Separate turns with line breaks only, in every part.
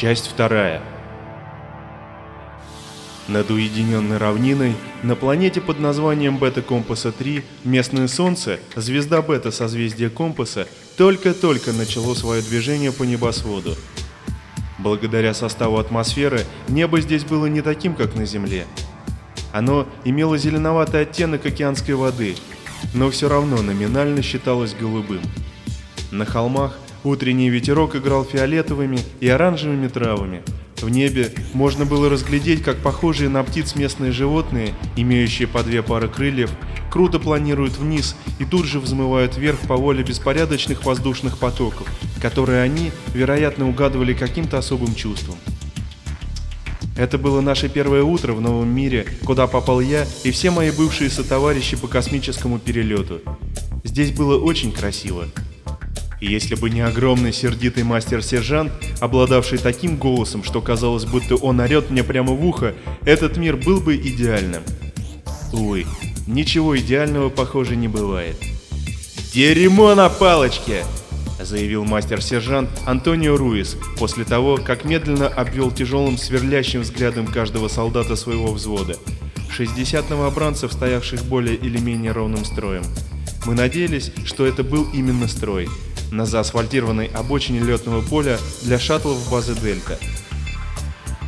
Часть вторая. Над уединенной равниной, на планете под названием Бета-Компаса-3, местное Солнце, звезда Бета созвездия Компаса, только-только начало свое движение по небосводу. Благодаря составу атмосферы, небо здесь было не таким, как на Земле. Оно имело зеленоватый оттенок океанской воды, но все равно номинально считалось голубым. На холмах утренний ветерок играл фиолетовыми и оранжевыми травами. В небе можно было разглядеть, как похожие на птиц местные животные, имеющие по две пары крыльев, круто планируют вниз и тут же взмывают вверх по воле беспорядочных воздушных потоков, которые они, вероятно, угадывали каким-то особым чувством. Это было наше первое утро в новом мире, куда попал я и все мои бывшие сотоварищи по космическому перелету. Здесь было очень красиво. И если бы не огромный сердитый мастер-сержант, обладавший таким голосом, что казалось, будто он орет мне прямо в ухо, этот мир был бы идеальным. Увы, ничего идеального, похоже, не бывает. «Дерьмо на палочке!» — заявил мастер-сержант Антонио Руис после того, как медленно обвел тяжелым сверлящим взглядом каждого солдата своего взвода. 60 новобранцев, стоявших более или менее ровным строем. Мы надеялись, что это был именно строй, на заасфальтированной обочине летного поля для шаттлов базы Дельта.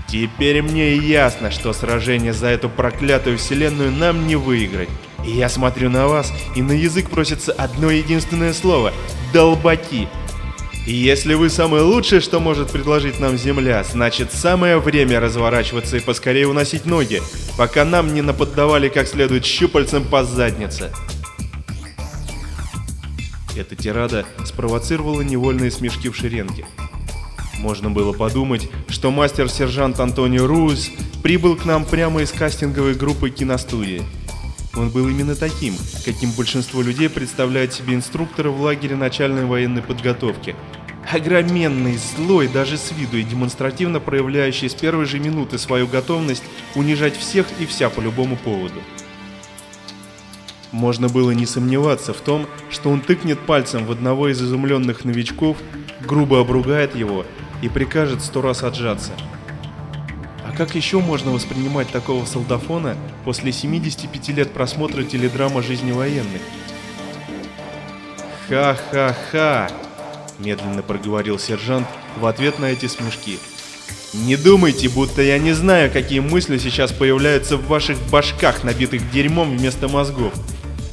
Теперь мне ясно, что сражение за эту проклятую вселенную нам не выиграть. И я смотрю на вас, и на язык просится одно единственное слово – долбаки. И если вы самое лучшее, что может предложить нам Земля, значит самое время разворачиваться и поскорее уносить ноги, пока нам не наподдавали как следует щупальцем по заднице. Эта тирада спровоцировала невольные смешки в шеренге. Можно было подумать, что мастер-сержант Антонио Руис прибыл к нам прямо из кастинговой группы киностудии. Он был именно таким, каким большинство людей представляет себе инструктора в лагере начальной военной подготовки. Огроменный, злой даже с виду и демонстративно проявляющий с первой же минуты свою готовность унижать всех и вся по любому поводу. Можно было не сомневаться в том, что он тыкнет пальцем в одного из изумленных новичков, грубо обругает его и прикажет сто раз отжаться. А как еще можно воспринимать такого солдафона после 75 лет просмотра теледрама жизни военных? «Ха-ха-ха!» – медленно проговорил сержант в ответ на эти смешки. «Не думайте, будто я не знаю, какие мысли сейчас появляются в ваших башках, набитых дерьмом вместо мозгов.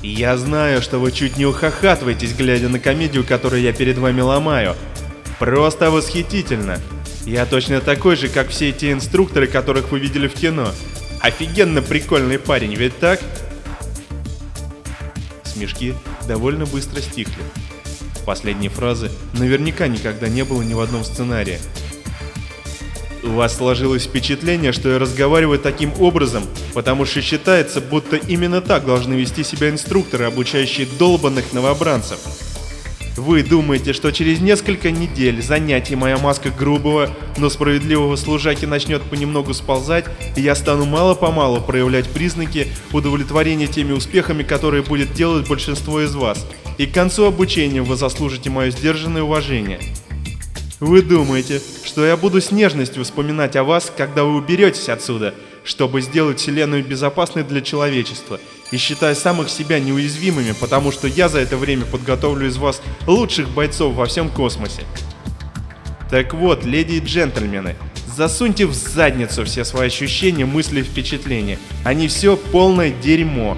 Я знаю, что вы чуть не ухахатываетесь, глядя на комедию, которую я перед вами ломаю. Просто восхитительно. Я точно такой же, как все те инструкторы, которых вы видели в кино. Офигенно прикольный парень, ведь так? Смешки довольно быстро стихли. Последней фразы наверняка никогда не было ни в одном сценарии. У вас сложилось впечатление, что я разговариваю таким образом, потому что считается, будто именно так должны вести себя инструкторы, обучающие долбанных новобранцев. Вы думаете, что через несколько недель занятий моя маска грубого, но справедливого служаки начнет понемногу сползать, и я стану мало-помалу проявлять признаки удовлетворения теми успехами, которые будет делать большинство из вас, и к концу обучения вы заслужите мое сдержанное уважение. Вы думаете, что я буду с нежностью вспоминать о вас, когда вы уберетесь отсюда, чтобы сделать Вселенную безопасной для человечества, и считая самых себя неуязвимыми, потому что я за это время подготовлю из вас лучших бойцов во всем космосе. Так вот, леди и джентльмены, засуньте в задницу все свои ощущения, мысли и впечатления. Они все полное дерьмо.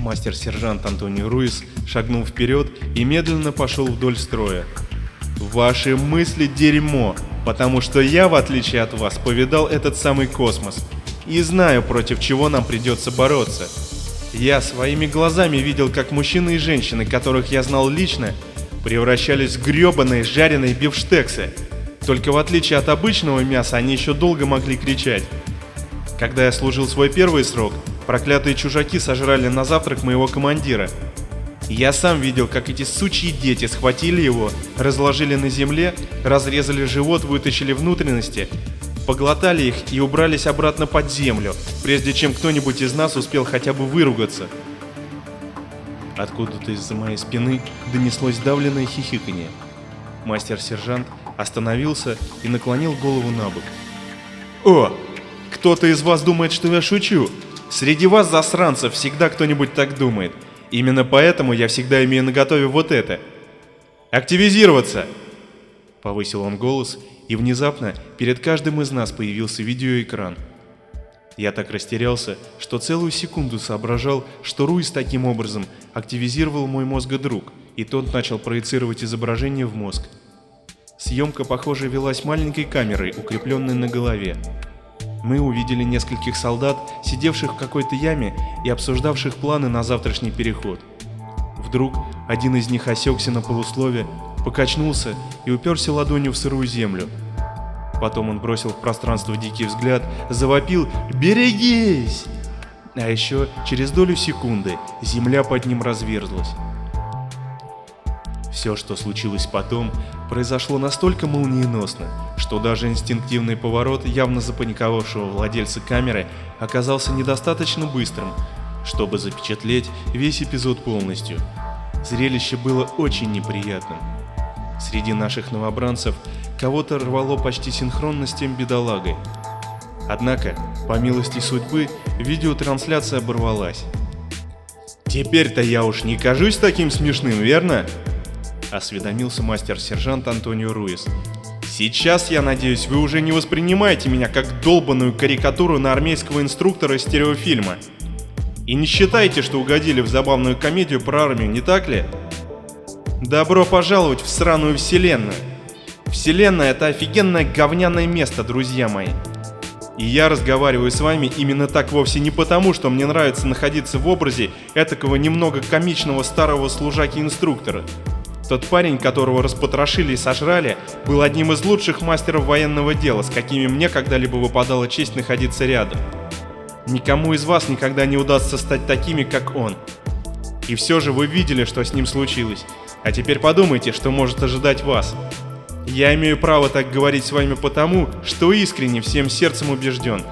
Мастер-сержант Антонио Руис шагнул вперед и медленно пошел вдоль строя. Ваши мысли дерьмо, потому что я, в отличие от вас, повидал этот самый космос и знаю, против чего нам придется бороться. Я своими глазами видел, как мужчины и женщины, которых я знал лично, превращались в гребаные жареные бифштексы. Только в отличие от обычного мяса, они еще долго могли кричать. Когда я служил свой первый срок, проклятые чужаки сожрали на завтрак моего командира. Я сам видел, как эти сучьи дети схватили его, разложили на земле, разрезали живот, вытащили внутренности, поглотали их и убрались обратно под землю, прежде чем кто-нибудь из нас успел хотя бы выругаться. Откуда-то из-за моей спины донеслось давленное хихиканье. Мастер-сержант остановился и наклонил голову на бок. «О, кто-то из вас думает, что я шучу. Среди вас, засранцев, всегда кто-нибудь так думает. Именно поэтому я всегда имею наготове вот это. Активизироваться!» Повысил он голос, и внезапно перед каждым из нас появился видеоэкран. Я так растерялся, что целую секунду соображал, что Руис таким образом активизировал мой мозгодруг, и тот начал проецировать изображение в мозг. Съемка, похоже, велась маленькой камерой, укрепленной на голове. Мы увидели нескольких солдат, сидевших в какой-то яме и обсуждавших планы на завтрашний переход. Вдруг один из них осекся на полуслове, покачнулся и уперся ладонью в сырую землю. Потом он бросил в пространство дикий взгляд, завопил «Берегись!». А еще через долю секунды земля под ним разверзлась. Все, что случилось потом, произошло настолько молниеносно, что даже инстинктивный поворот явно запаниковавшего владельца камеры оказался недостаточно быстрым, чтобы запечатлеть весь эпизод полностью. Зрелище было очень неприятным. Среди наших новобранцев кого-то рвало почти синхронно с тем бедолагой. Однако, по милости судьбы, видеотрансляция оборвалась. «Теперь-то я уж не кажусь таким смешным, верно?» — осведомился мастер-сержант Антонио Руис. «Сейчас, я надеюсь, вы уже не воспринимаете меня как долбанную карикатуру на армейского инструктора стереофильма. И не считайте, что угодили в забавную комедию про армию, не так ли?» Добро пожаловать в сраную вселенную. Вселенная — это офигенное говняное место, друзья мои. И я разговариваю с вами именно так вовсе не потому, что мне нравится находиться в образе этакого немного комичного старого служаки-инструктора. Тот парень, которого распотрошили и сожрали, был одним из лучших мастеров военного дела, с какими мне когда-либо выпадала честь находиться рядом. Никому из вас никогда не удастся стать такими, как он. И все же вы видели, что с ним случилось. А теперь подумайте, что может ожидать вас. Я имею право так говорить с вами потому, что искренне всем сердцем убежден.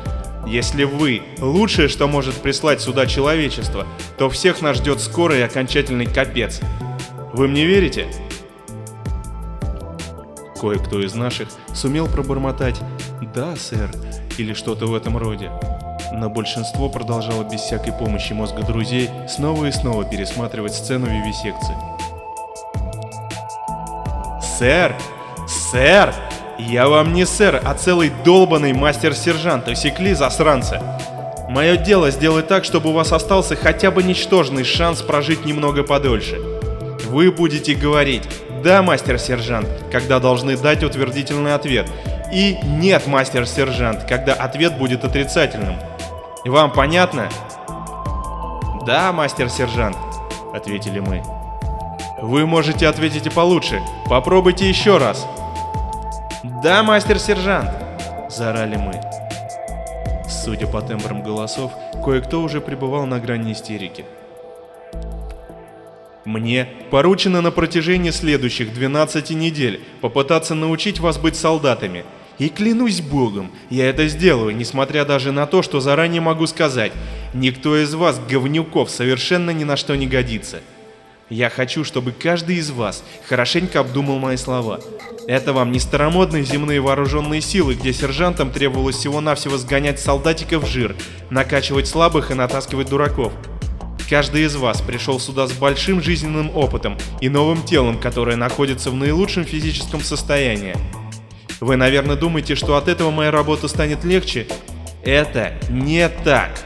Если вы – лучшее, что может прислать сюда человечество, то всех нас ждет скорый и окончательный капец. Вы мне верите? Кое-кто из наших сумел пробормотать «Да, сэр» или что-то в этом роде. Но большинство продолжало без всякой помощи мозга друзей снова и снова пересматривать сцену вивисекции. «Сэр! Сэр! Я вам не сэр, а целый долбанный мастер-сержант, усекли засранцы! Мое дело сделать так, чтобы у вас остался хотя бы ничтожный шанс прожить немного подольше. Вы будете говорить «Да, мастер-сержант», когда должны дать утвердительный ответ, и «Нет, мастер-сержант», когда ответ будет отрицательным. Вам понятно? «Да, мастер-сержант», — ответили мы. Вы можете ответить и получше. Попробуйте еще раз. Да, мастер-сержант, заорали мы. Судя по тембрам голосов, кое-кто уже пребывал на грани истерики. Мне поручено на протяжении следующих 12 недель попытаться научить вас быть солдатами. И клянусь богом, я это сделаю, несмотря даже на то, что заранее могу сказать, никто из вас, говнюков, совершенно ни на что не годится. Я хочу, чтобы каждый из вас хорошенько обдумал мои слова. Это вам не старомодные земные вооруженные силы, где сержантам требовалось всего-навсего сгонять солдатиков в жир, накачивать слабых и натаскивать дураков. Каждый из вас пришел сюда с большим жизненным опытом и новым телом, которое находится в наилучшем физическом состоянии. Вы, наверное, думаете, что от этого моя работа станет легче? Это не так.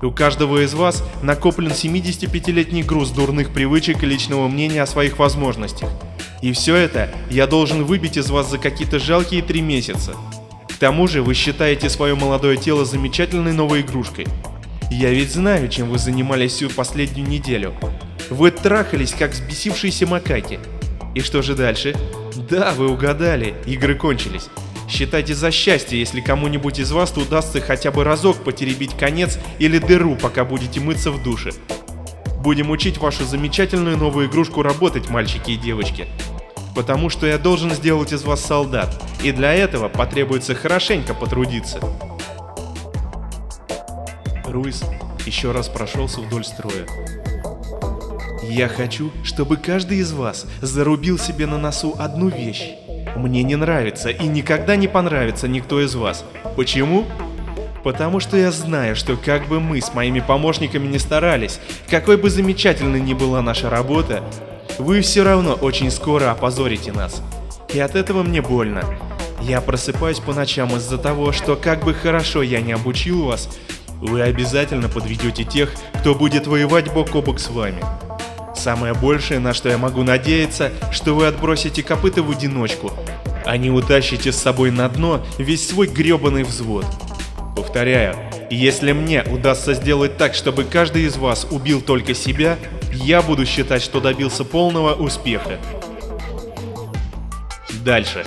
У каждого из вас накоплен 75-летний груз дурных привычек и личного мнения о своих возможностях. И все это я должен выбить из вас за какие-то жалкие три месяца. К тому же вы считаете свое молодое тело замечательной новой игрушкой. Я ведь знаю, чем вы занимались всю последнюю неделю. Вы трахались, как взбесившиеся макаки. И что же дальше? Да, вы угадали, игры кончились. Считайте за счастье, если кому-нибудь из вас удастся хотя бы разок потеребить конец или дыру, пока будете мыться в душе. Будем учить вашу замечательную новую игрушку работать, мальчики и девочки. Потому что я должен сделать из вас солдат, и для этого потребуется хорошенько потрудиться. Руис еще раз прошелся вдоль строя. Я хочу, чтобы каждый из вас зарубил себе на носу одну вещь. Мне не нравится и никогда не понравится никто из вас. Почему? Потому что я знаю, что как бы мы с моими помощниками не старались, какой бы замечательной ни была наша работа, вы все равно очень скоро опозорите нас. И от этого мне больно. Я просыпаюсь по ночам из-за того, что как бы хорошо я не обучил вас, вы обязательно подведете тех, кто будет воевать бок о бок с вами. Самое большее, на что я могу надеяться, что вы отбросите копыта в одиночку, а не утащите с собой на дно весь свой гребаный взвод. Повторяю, если мне удастся сделать так, чтобы каждый из вас убил только себя, я буду считать, что добился полного успеха. Дальше.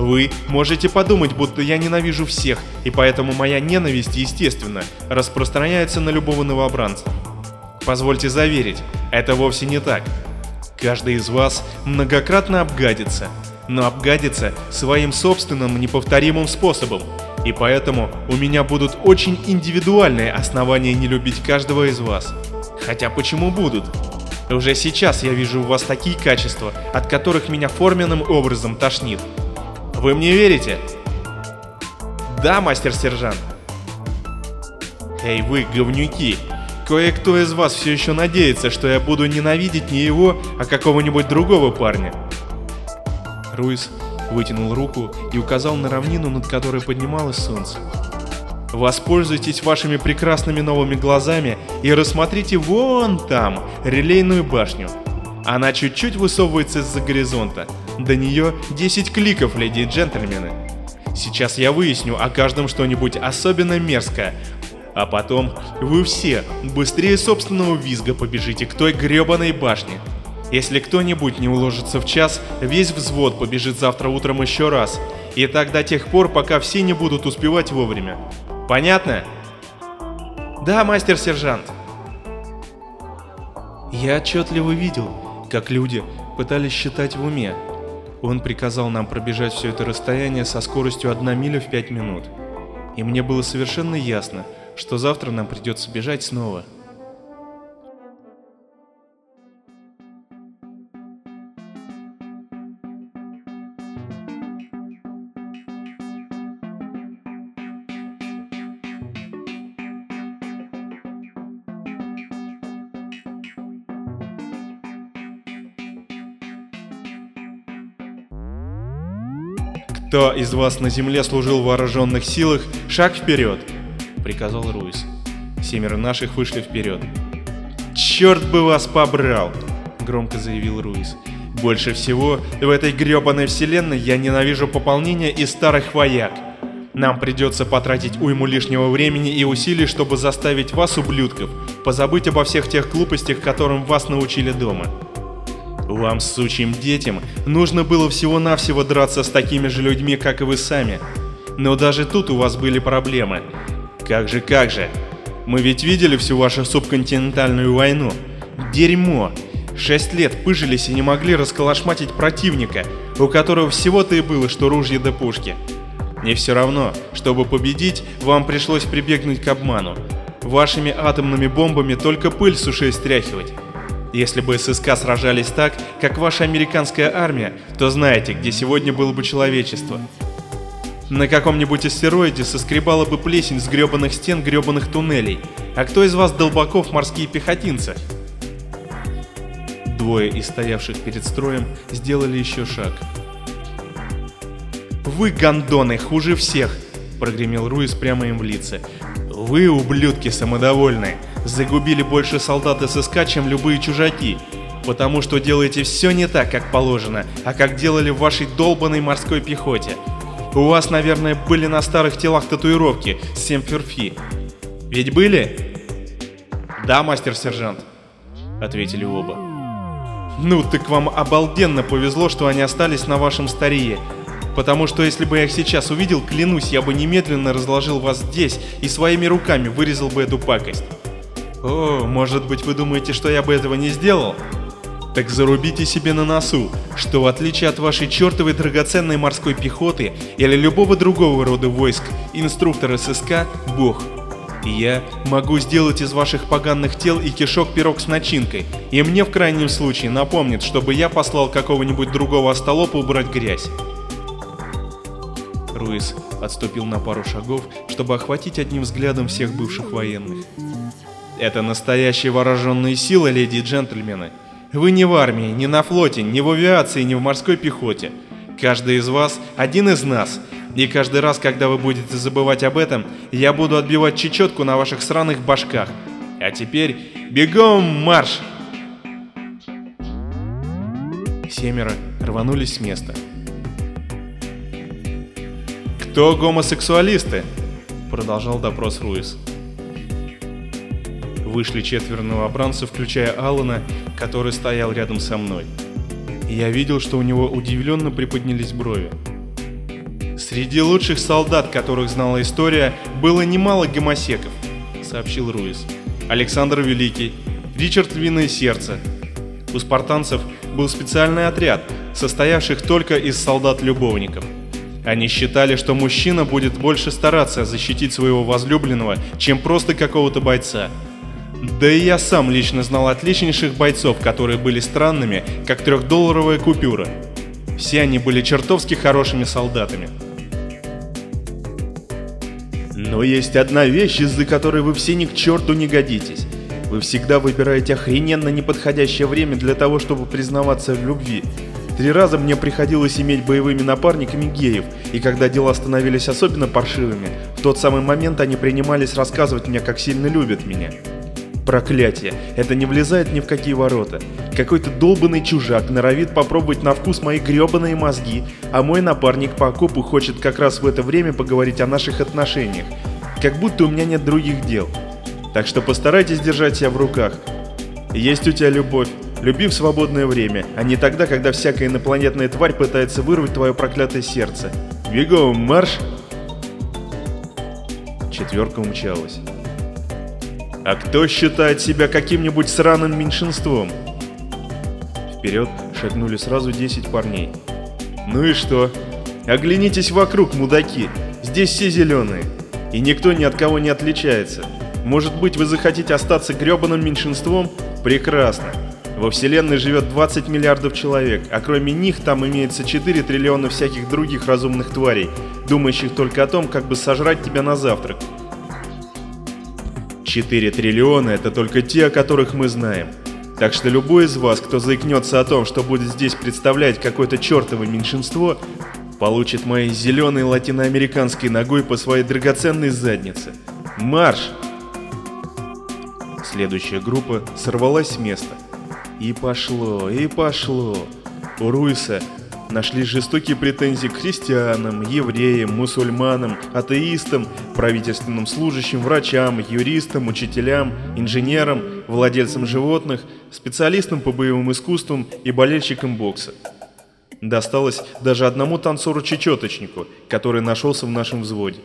Вы можете подумать, будто я ненавижу всех, и поэтому моя ненависть, естественно, распространяется на любого новобранца. Позвольте заверить, это вовсе не так. Каждый из вас многократно обгадится, но обгадится своим собственным неповторимым способом, и поэтому у меня будут очень индивидуальные основания не любить каждого из вас. Хотя почему будут? Уже сейчас я вижу у вас такие качества, от которых меня форменным образом тошнит. Вы мне верите? Да, мастер-сержант. Эй, вы, говнюки! Кое-кто из вас все еще надеется, что я буду ненавидеть не его, а какого-нибудь другого парня. Руис вытянул руку и указал на равнину, над которой поднималось солнце. Воспользуйтесь вашими прекрасными новыми глазами и рассмотрите вон там релейную башню. Она чуть-чуть высовывается из-за горизонта. До нее 10 кликов, леди и джентльмены. Сейчас я выясню о каждом что-нибудь особенно мерзкое. А потом вы все быстрее собственного визга побежите к той гребаной башне. Если кто-нибудь не уложится в час, весь взвод побежит завтра утром еще раз. И так до тех пор, пока все не будут успевать вовремя. Понятно? Да, мастер-сержант. Я отчетливо видел, как люди пытались считать в уме. Он приказал нам пробежать все это расстояние со скоростью 1 миля в 5 минут. И мне было совершенно ясно, что завтра нам придется бежать снова. «Кто из вас на земле служил в вооруженных силах, шаг вперед!» — приказал Руис. Семеро наших вышли вперед. «Черт бы вас побрал!» — громко заявил Руис. «Больше всего в этой гребаной вселенной я ненавижу пополнение из старых вояк. Нам придется потратить уйму лишнего времени и усилий, чтобы заставить вас, ублюдков, позабыть обо всех тех глупостях, которым вас научили дома. Вам, сучьим детям, нужно было всего-навсего драться с такими же людьми, как и вы сами. Но даже тут у вас были проблемы. Как же, как же. Мы ведь видели всю вашу субконтинентальную войну. Дерьмо. Шесть лет пыжились и не могли расколошматить противника, у которого всего-то и было, что ружья да пушки. Не все равно, чтобы победить, вам пришлось прибегнуть к обману. Вашими атомными бомбами только пыль с стряхивать. Если бы ССК сражались так, как ваша американская армия, то знаете, где сегодня было бы человечество. На каком-нибудь астероиде соскребала бы плесень с гребаных стен гребаных туннелей. А кто из вас долбаков морские пехотинцы? Двое из стоявших перед строем сделали еще шаг. «Вы, гондоны, хуже всех!» — прогремел Руис прямо им в лице. «Вы, ублюдки самодовольные, загубили больше солдат ССК, чем любые чужаки, потому что делаете все не так, как положено, а как делали в вашей долбанной морской пехоте. У вас, наверное, были на старых телах татуировки с Семферфи. Ведь были? Да, мастер-сержант, ответили оба. Ну, так вам обалденно повезло, что они остались на вашем старее. Потому что если бы я их сейчас увидел, клянусь, я бы немедленно разложил вас здесь и своими руками вырезал бы эту пакость. О, может быть вы думаете, что я бы этого не сделал? Так зарубите себе на носу, что в отличие от вашей чертовой драгоценной морской пехоты или любого другого рода войск, инструктор ССК – бог. Я могу сделать из ваших поганных тел и кишок пирог с начинкой, и мне в крайнем случае напомнит, чтобы я послал какого-нибудь другого остолопа убрать грязь. Руис отступил на пару шагов, чтобы охватить одним взглядом всех бывших военных. Это настоящие вооруженные силы, леди и джентльмены. Вы не в армии, не на флоте, не в авиации, не в морской пехоте. Каждый из вас один из нас, и каждый раз, когда вы будете забывать об этом, я буду отбивать чечетку на ваших сраных башках. А теперь бегом марш! Семеро рванулись с места. «Кто гомосексуалисты?» — продолжал допрос Руис. Вышли четверо новобранцев, включая Алана, который стоял рядом со мной. Я видел, что у него удивленно приподнялись брови. Среди лучших солдат, которых знала история, было немало гомосеков, сообщил Руис. Александр Великий, Ричард Львиное Сердце. У спартанцев был специальный отряд, состоявших только из солдат-любовников. Они считали, что мужчина будет больше стараться защитить своего возлюбленного, чем просто какого-то бойца. Да и я сам лично знал отличнейших бойцов, которые были странными, как трехдолларовая купюра. Все они были чертовски хорошими солдатами. Но есть одна вещь, из-за которой вы все ни к черту не годитесь. Вы всегда выбираете охрененно неподходящее время для того, чтобы признаваться в любви. Три раза мне приходилось иметь боевыми напарниками геев, и когда дела становились особенно паршивыми, в тот самый момент они принимались рассказывать мне, как сильно любят меня. Проклятие, это не влезает ни в какие ворота. Какой-то долбанный чужак норовит попробовать на вкус мои гребаные мозги, а мой напарник по окопу хочет как раз в это время поговорить о наших отношениях. Как будто у меня нет других дел. Так что постарайтесь держать себя в руках. Есть у тебя любовь. Люби в свободное время, а не тогда, когда всякая инопланетная тварь пытается вырвать твое проклятое сердце. Бегом, марш! Четверка умчалась. А кто считает себя каким-нибудь сраным меньшинством? Вперед шагнули сразу 10 парней. Ну и что? Оглянитесь вокруг, мудаки. Здесь все зеленые. И никто ни от кого не отличается. Может быть, вы захотите остаться гребаным меньшинством? Прекрасно. Во Вселенной живет 20 миллиардов человек, а кроме них там имеется 4 триллиона всяких других разумных тварей, думающих только о том, как бы сожрать тебя на завтрак. 4 триллиона — это только те, о которых мы знаем. Так что любой из вас, кто заикнется о том, что будет здесь представлять какое-то чертово меньшинство, получит моей зеленой латиноамериканской ногой по своей драгоценной заднице. Марш! Следующая группа сорвалась с места. И пошло, и пошло. У Руиса нашлись жестокие претензии к христианам, евреям, мусульманам, атеистам, правительственным служащим, врачам, юристам, учителям, инженерам, владельцам животных, специалистам по боевым искусствам и болельщикам бокса. Досталось даже одному танцору-чечеточнику, который нашелся в нашем взводе.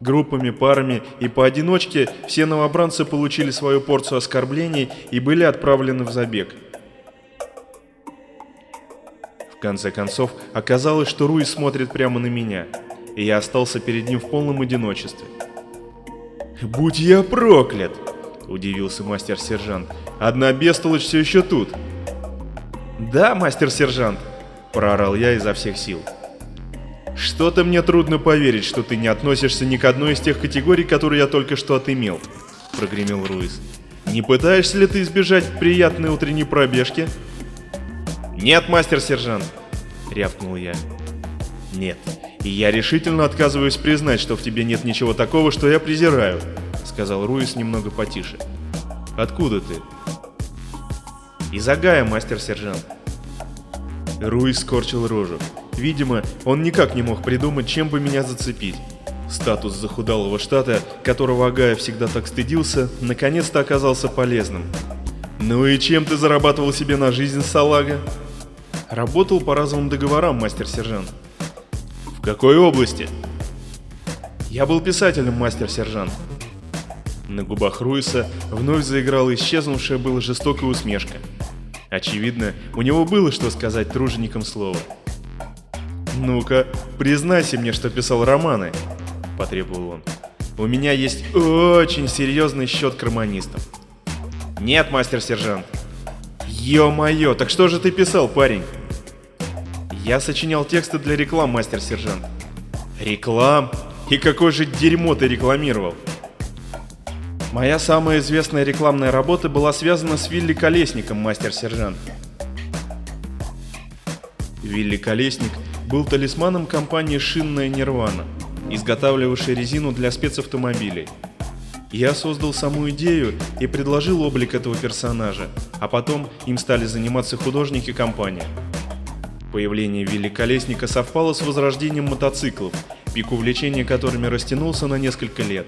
Группами, парами и поодиночке все новобранцы получили свою порцию оскорблений и были отправлены в забег – конце концов, оказалось, что Руи смотрит прямо на меня, и я остался перед ним в полном одиночестве. «Будь я проклят!» – удивился мастер-сержант. «Одна бестолочь все еще тут!» «Да, мастер-сержант!» – проорал я изо всех сил. «Что-то мне трудно поверить, что ты не относишься ни к одной из тех категорий, которые я только что отымел», – прогремел Руис. «Не пытаешься ли ты избежать приятной утренней пробежки?» «Нет, мастер-сержант!» — рявкнул я. «Нет, и я решительно отказываюсь признать, что в тебе нет ничего такого, что я презираю», — сказал Руис немного потише. «Откуда ты?» «Из Агая, мастер-сержант». Руис скорчил рожу. Видимо, он никак не мог придумать, чем бы меня зацепить. Статус захудалого штата, которого Агая всегда так стыдился, наконец-то оказался полезным. «Ну и чем ты зарабатывал себе на жизнь, салага?» Работал по разовым договорам, мастер-сержант. В какой области? Я был писателем, мастер-сержант. На губах Руиса вновь заиграла исчезнувшая была жестокая усмешка. Очевидно, у него было что сказать труженикам слова. «Ну-ка, признайся мне, что писал романы», — потребовал он. У меня есть очень серьезный счет к романистам. Нет, мастер-сержант. Ё-моё, так что же ты писал, парень? Я сочинял тексты для реклам, мастер-сержант. Реклам? И какое же дерьмо ты рекламировал? Моя самая известная рекламная работа была связана с Вилли Колесником, мастер-сержант. Вилли Колесник был талисманом компании «Шинная Нирвана», изготавливавшей резину для спецавтомобилей. Я создал саму идею и предложил облик этого персонажа, а потом им стали заниматься художники компании. Появление Вилли Колесника совпало с возрождением мотоциклов, пик увлечения которыми растянулся на несколько лет.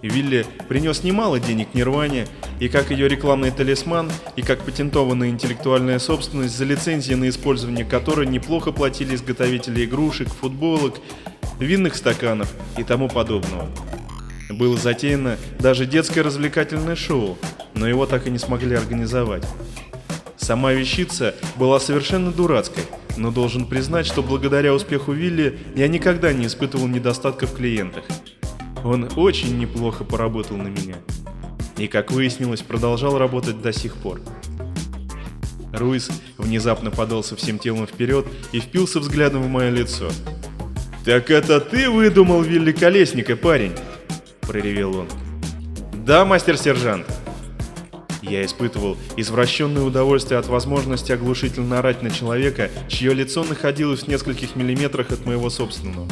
Вилли принес немало денег Нирване, и как ее рекламный талисман, и как патентованная интеллектуальная собственность, за лицензии на использование которой неплохо платили изготовители игрушек, футболок, винных стаканов и тому подобного. Было затеяно даже детское развлекательное шоу, но его так и не смогли организовать. Сама вещица была совершенно дурацкой, но должен признать, что благодаря успеху Вилли я никогда не испытывал недостатков в клиентах. Он очень неплохо поработал на меня. И, как выяснилось, продолжал работать до сих пор. Руис внезапно подался всем телом вперед и впился взглядом в мое лицо. «Так это ты выдумал Вилли Колесника, парень?» – проревел он. «Да, мастер-сержант». Я испытывал извращенное удовольствие от возможности оглушительно орать на человека, чье лицо находилось в нескольких миллиметрах от моего собственного.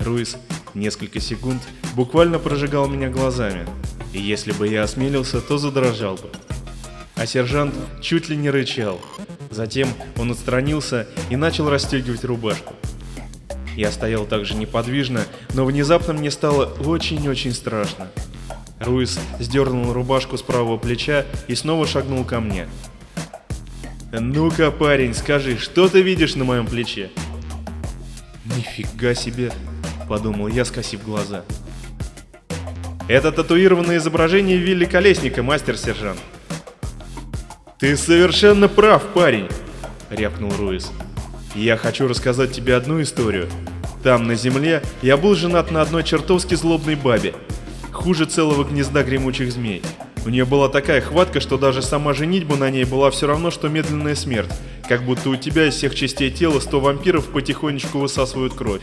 Руис несколько секунд буквально прожигал меня глазами, и если бы я осмелился, то задрожал бы. А сержант чуть ли не рычал. Затем он отстранился и начал расстегивать рубашку. Я стоял так же неподвижно, но внезапно мне стало очень-очень страшно. Руис сдернул рубашку с правого плеча и снова шагнул ко мне. «Ну-ка, парень, скажи, что ты видишь на моем плече?» «Нифига себе!» подумал я, скосив глаза. Это татуированное изображение Вилли Колесника, мастер-сержант. Ты совершенно прав, парень, рявкнул Руис. Я хочу рассказать тебе одну историю. Там, на земле, я был женат на одной чертовски злобной бабе. Хуже целого гнезда гремучих змей. У нее была такая хватка, что даже сама женитьба на ней была все равно, что медленная смерть. Как будто у тебя из всех частей тела сто вампиров потихонечку высасывают кровь.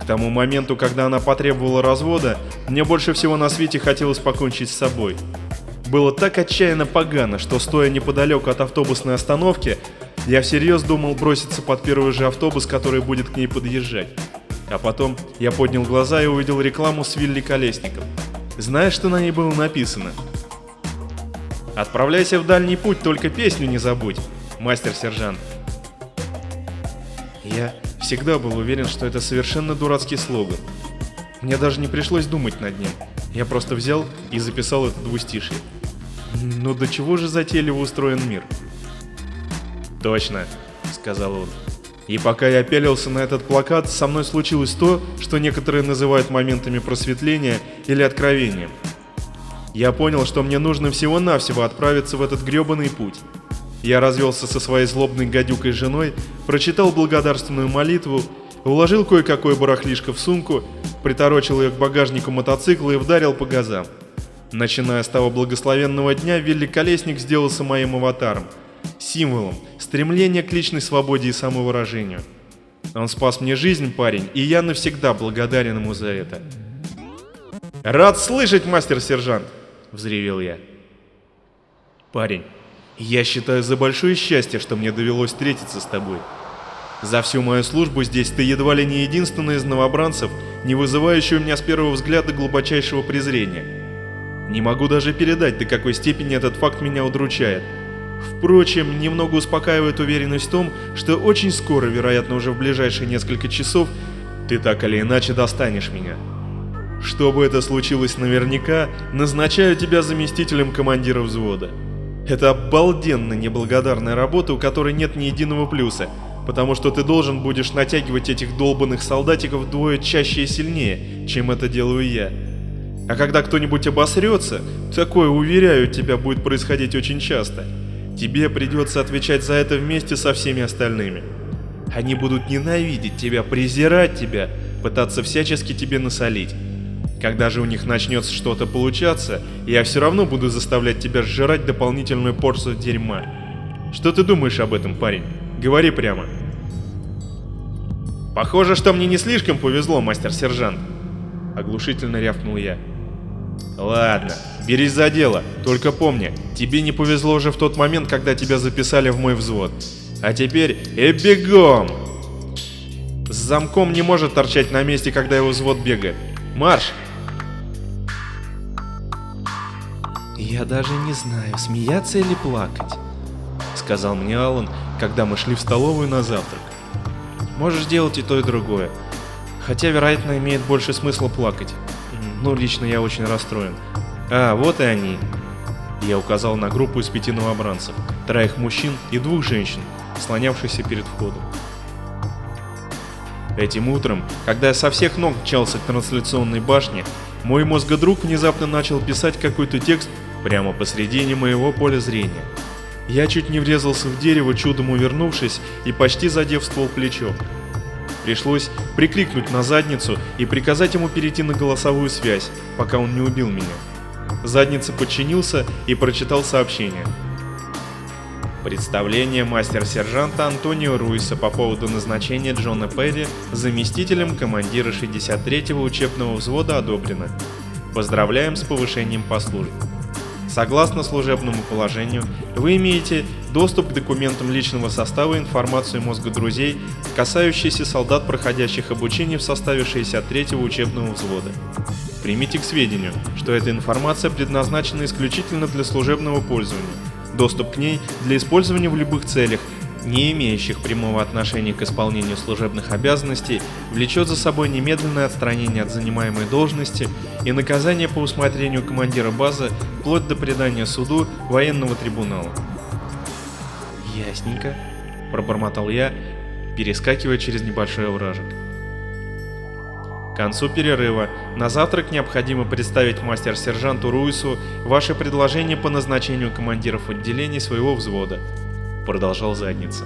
К тому моменту, когда она потребовала развода, мне больше всего на свете хотелось покончить с собой. Было так отчаянно погано, что стоя неподалеку от автобусной остановки, я всерьез думал броситься под первый же автобус, который будет к ней подъезжать. А потом я поднял глаза и увидел рекламу с Вилли Колесником. Знаешь, что на ней было написано? «Отправляйся в дальний путь, только песню не забудь, мастер-сержант». Я Всегда был уверен, что это совершенно дурацкий слоган. Мне даже не пришлось думать над ним. Я просто взял и записал это двустишье. Но до чего же затейливо устроен мир? Точно, сказал он. И пока я пялился на этот плакат, со мной случилось то, что некоторые называют моментами просветления или откровением. Я понял, что мне нужно всего-навсего отправиться в этот гребаный путь. Я развелся со своей злобной гадюкой женой, прочитал благодарственную молитву, уложил кое-какое барахлишко в сумку, приторочил ее к багажнику мотоцикла и вдарил по газам. Начиная с того благословенного дня, Великолесник сделался моим аватаром, символом, стремления к личной свободе и самовыражению. Он спас мне жизнь, парень, и я навсегда благодарен ему за это. «Рад слышать, мастер-сержант!» — взревел я. «Парень, я считаю за большое счастье, что мне довелось встретиться с тобой. За всю мою службу здесь ты едва ли не единственный из новобранцев, не вызывающий у меня с первого взгляда глубочайшего презрения. Не могу даже передать, до какой степени этот факт меня удручает. Впрочем, немного успокаивает уверенность в том, что очень скоро, вероятно уже в ближайшие несколько часов, ты так или иначе достанешь меня. Чтобы это случилось наверняка, назначаю тебя заместителем командира взвода. Это обалденно неблагодарная работа, у которой нет ни единого плюса, потому что ты должен будешь натягивать этих долбанных солдатиков вдвое чаще и сильнее, чем это делаю я. А когда кто-нибудь обосрется, такое, уверяю, тебя будет происходить очень часто. Тебе придется отвечать за это вместе со всеми остальными. Они будут ненавидеть тебя, презирать тебя, пытаться всячески тебе насолить. Когда же у них начнется что-то получаться, я все равно буду заставлять тебя сжирать дополнительную порцию дерьма. Что ты думаешь об этом, парень? Говори прямо. Похоже, что мне не слишком повезло, мастер-сержант. Оглушительно рявкнул я. Ладно, берись за дело, только помни, тебе не повезло уже в тот момент, когда тебя записали в мой взвод. А теперь и бегом! С замком не может торчать на месте, когда его взвод бегает. Марш!
«Я даже не знаю, смеяться или плакать», — сказал мне Аллан, когда мы шли в столовую на завтрак. «Можешь делать и то, и другое. Хотя, вероятно, имеет больше смысла плакать. Ну, лично я очень расстроен. А, вот и они». Я указал на группу из пяти новобранцев, троих мужчин и двух женщин, слонявшихся перед входом. Этим утром, когда я со всех ног мчался к трансляционной башне, мой мозгодруг внезапно начал писать какой-то текст прямо посредине моего поля зрения. Я чуть не врезался в дерево, чудом увернувшись и почти задев ствол плечом. Пришлось прикрикнуть на задницу и приказать ему перейти на голосовую связь, пока он не убил меня. Задница подчинился и прочитал сообщение. Представление мастер-сержанта Антонио Руиса по поводу назначения Джона Перри заместителем командира 63-го учебного взвода одобрено. Поздравляем с повышением по службе. Согласно служебному положению, вы имеете доступ к документам личного состава и информацию мозга друзей, касающейся солдат, проходящих обучение в составе 63-го учебного взвода. Примите к сведению, что эта информация предназначена исключительно для служебного пользования. Доступ к ней для использования в любых целях, не имеющих прямого отношения к исполнению служебных обязанностей, влечет за собой немедленное отстранение от занимаемой должности и наказание по усмотрению командира базы вплоть до предания суду военного трибунала.
«Ясненько», — пробормотал я, перескакивая через небольшой овражек. К концу перерыва на завтрак необходимо представить мастер-сержанту Руису ваше предложение по назначению командиров отделений своего взвода продолжал задница.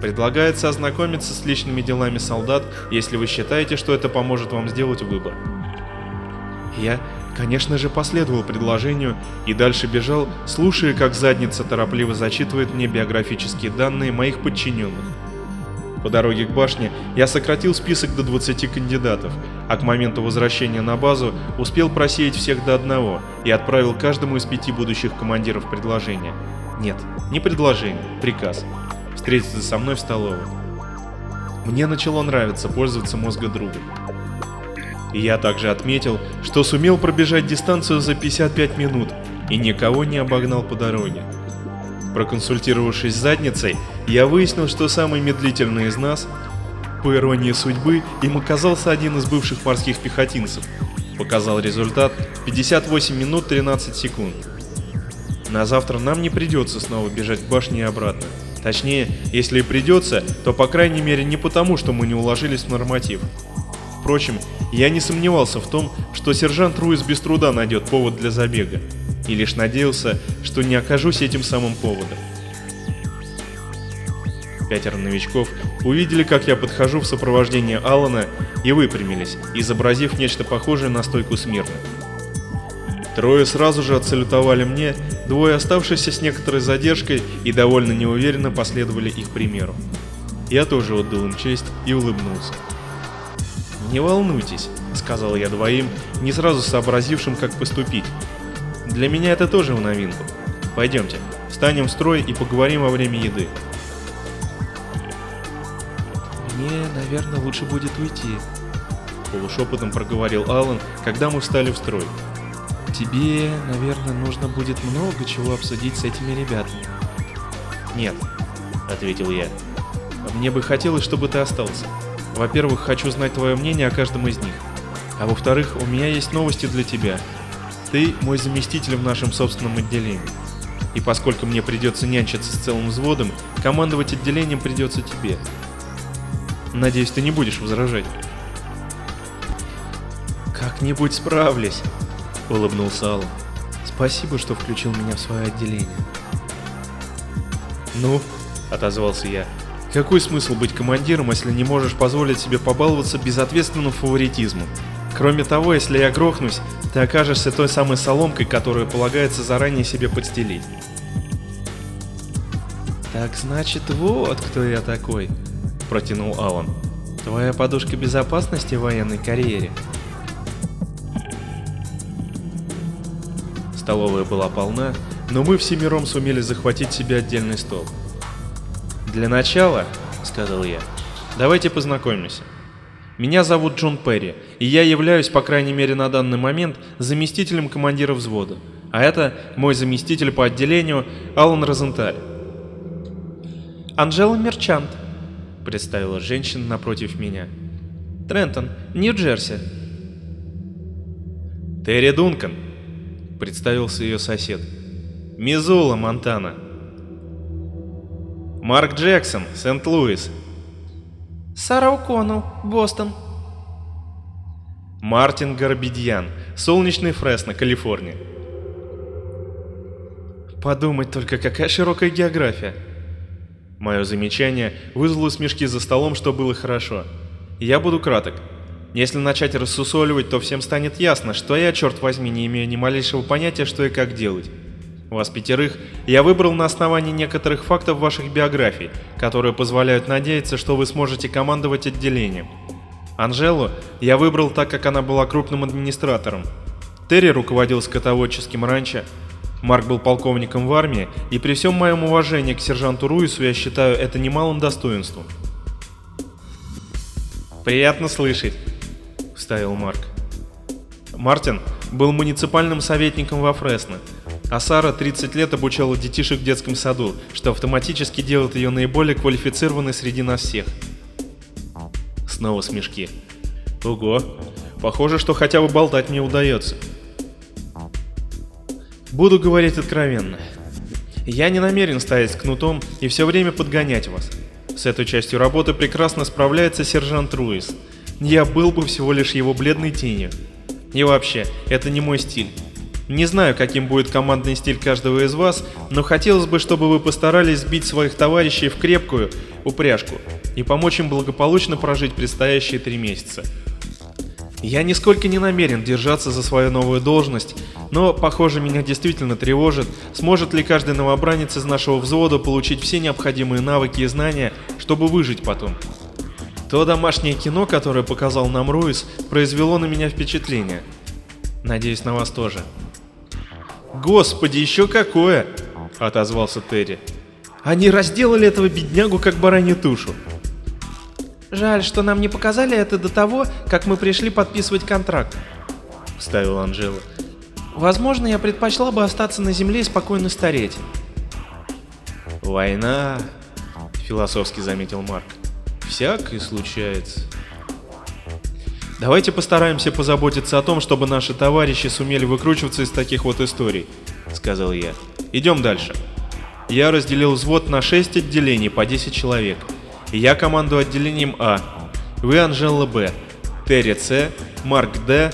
Предлагается ознакомиться с личными делами солдат, если вы считаете, что это поможет вам сделать выбор. Я, конечно же, последовал предложению и дальше бежал, слушая, как задница торопливо зачитывает мне биографические данные моих подчиненных. По дороге к башне я сократил список до 20 кандидатов, а к моменту возвращения на базу успел просеять всех до одного и отправил каждому из пяти будущих командиров предложение. Нет, не предложение, приказ. Встретиться со мной в столовой. Мне начало нравиться пользоваться мозгодругом. И я также отметил, что сумел пробежать дистанцию за 55 минут и никого не обогнал по дороге. Проконсультировавшись с задницей, я выяснил, что самый медлительный из нас, по иронии судьбы, им оказался один из бывших морских пехотинцев. Показал результат 58 минут 13 секунд. На завтра нам не придется снова бежать к башне и обратно. Точнее, если и придется, то по крайней мере не потому, что мы не уложились в норматив. Впрочем, я не сомневался в том, что сержант Руис без труда найдет повод для забега. И лишь надеялся, что не окажусь этим самым поводом. Пятеро новичков увидели, как я подхожу в сопровождении Алана и выпрямились, изобразив нечто похожее на стойку смирно. Трое сразу же отсалютовали мне, двое оставшиеся с некоторой задержкой и довольно неуверенно последовали их примеру. Я тоже отдал им честь и улыбнулся. «Не волнуйтесь», — сказал я двоим, не сразу сообразившим, как поступить. «Для меня это тоже в новинку. Пойдемте, встанем в строй и поговорим во время еды».
«Мне, наверное, лучше будет уйти», —
полушепотом проговорил Алан, когда мы встали в строй.
Тебе, наверное, нужно будет много чего обсудить с этими ребятами.
Нет, ответил я. Мне бы хотелось, чтобы ты остался. Во-первых, хочу знать твое мнение о каждом из них. А во-вторых, у меня есть новости для тебя. Ты мой заместитель в нашем собственном отделении. И поскольку мне придется нянчиться с целым взводом, командовать отделением придется тебе. Надеюсь, ты не будешь возражать.
Как-нибудь справлюсь, — улыбнулся Аллан. «Спасибо, что включил меня в свое отделение».
«Ну?» — отозвался я. Какой смысл быть командиром, если не можешь позволить себе побаловаться безответственным фаворитизмом? Кроме того, если я грохнусь, ты окажешься той самой соломкой, которую полагается заранее себе подстелить.
«Так значит, вот кто я такой», — протянул Алан. «Твоя подушка безопасности в военной карьере».
Столовая была полна, но мы всемиром сумели захватить себе отдельный стол.
«Для начала», — сказал я, — «давайте познакомимся. Меня зовут Джон Перри, и я являюсь, по крайней мере на данный момент, заместителем командира взвода. А это мой заместитель по отделению Алан Розенталь.
Анжела Мерчант, представила женщина напротив меня. Трентон, Нью-Джерси.
Терри Дункан, представился ее сосед. Мизула, Монтана. Марк Джексон, Сент-Луис.
Сара О'Коннелл, Бостон.
Мартин Горбидьян, Солнечный Фресно, Калифорния.
Подумать только, какая широкая география. Мое замечание вызвало смешки за столом, что было хорошо. Я буду краток. Если начать рассусоливать, то всем станет ясно, что я, черт возьми, не имею ни малейшего понятия, что и как делать. Вас пятерых я выбрал на основании некоторых фактов ваших биографий, которые позволяют надеяться, что вы сможете командовать отделением. Анжелу я выбрал так, как она была крупным администратором. Терри руководил скотоводческим ранчо, Марк был полковником в армии, и при всем моем уважении к сержанту Руису я считаю это немалым достоинством.
«Приятно слышать», — вставил Марк. Мартин был муниципальным советником во Фресно, а Сара 30 лет обучала детишек в детском саду, что автоматически делает ее наиболее квалифицированной среди нас всех. Снова смешки. Ого, похоже, что хотя бы болтать мне удается. Буду говорить откровенно. Я не намерен стоять с кнутом и все время подгонять вас. С этой частью работы прекрасно справляется сержант Руис. Я был бы всего лишь его бледной тенью. И вообще, это не мой стиль. Не знаю, каким будет командный стиль каждого из вас, но хотелось бы, чтобы вы постарались сбить своих товарищей в крепкую упряжку и помочь им благополучно прожить предстоящие три месяца. Я нисколько не намерен держаться за свою новую должность, но, похоже, меня действительно тревожит, сможет ли каждый новобранец из нашего взвода получить все необходимые навыки и знания, чтобы выжить потом. То домашнее кино, которое показал нам Руис, произвело на меня впечатление. Надеюсь, на вас тоже. «Господи, еще какое!» — отозвался Терри. «Они разделали этого беднягу, как баранью тушу.
Жаль, что нам не показали это до того, как мы пришли подписывать контракт, вставила Анжела. Возможно, я предпочла бы остаться на земле и спокойно стареть.
Война, философски заметил Марк. Всякое случается. Давайте постараемся позаботиться о том, чтобы наши товарищи сумели выкручиваться из таких вот историй, сказал я. Идем дальше. Я разделил взвод на 6 отделений по 10 человек. Я командую отделением А. Вы Анжела Б. Терри С. Марк Д.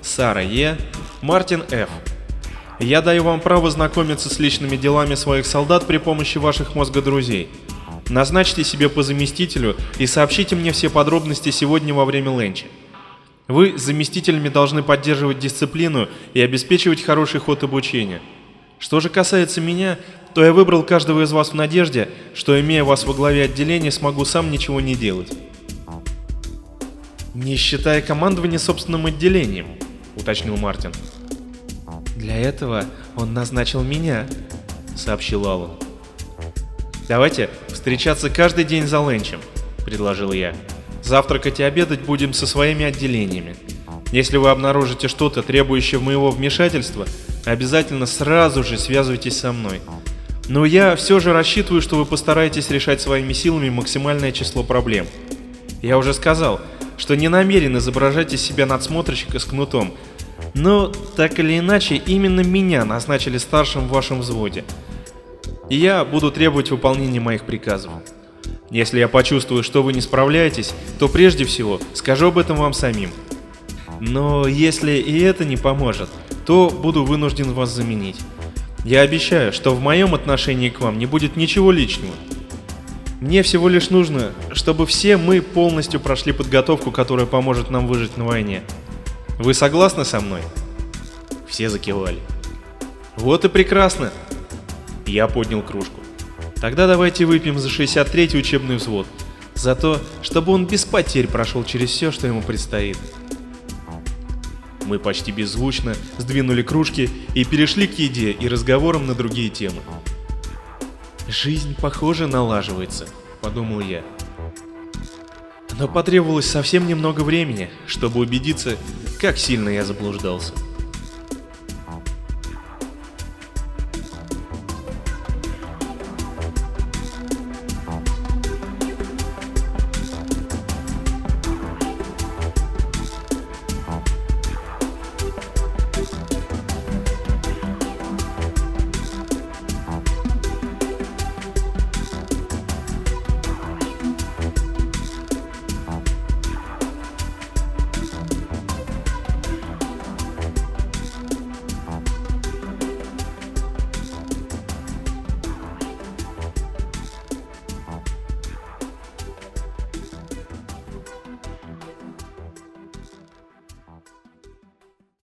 Сара Е. Мартин Ф. Я даю вам право знакомиться с личными делами своих солдат при помощи ваших мозгодрузей. Назначьте себе по заместителю и сообщите мне все подробности сегодня во время ленча. Вы с заместителями должны поддерживать дисциплину и обеспечивать хороший ход обучения. Что же касается меня, то я выбрал каждого из вас в надежде, что имея вас во главе отделения, смогу сам ничего не делать. Не считая командования собственным отделением, уточнил Мартин.
Для этого он назначил меня, сообщил Аллан.
Давайте встречаться каждый день за ленчем, предложил я. Завтракать и обедать будем со своими отделениями. Если вы обнаружите что-то, требующее моего вмешательства, обязательно сразу же связывайтесь со мной. Но я все же рассчитываю, что вы постараетесь решать своими силами максимальное число проблем. Я уже сказал, что не намерен изображать из себя надсмотрщика с кнутом, но так или иначе именно меня назначили старшим в вашем взводе. И я буду требовать выполнения моих приказов. Если я почувствую, что вы не справляетесь, то прежде всего скажу об этом вам самим. Но если и это не поможет, то буду вынужден вас заменить. Я обещаю, что в моем отношении к вам не будет ничего личного.
Мне всего лишь нужно, чтобы все мы полностью прошли подготовку, которая поможет нам выжить на войне. Вы согласны со мной? Все закивали. Вот и прекрасно. Я поднял кружку. Тогда давайте выпьем за 63-й учебный взвод. За то, чтобы он без потерь прошел через все, что ему предстоит. Мы почти беззвучно сдвинули кружки и перешли к еде и разговорам на другие темы. «Жизнь, похоже, налаживается», — подумал я. Но потребовалось совсем немного времени, чтобы убедиться, как сильно я заблуждался.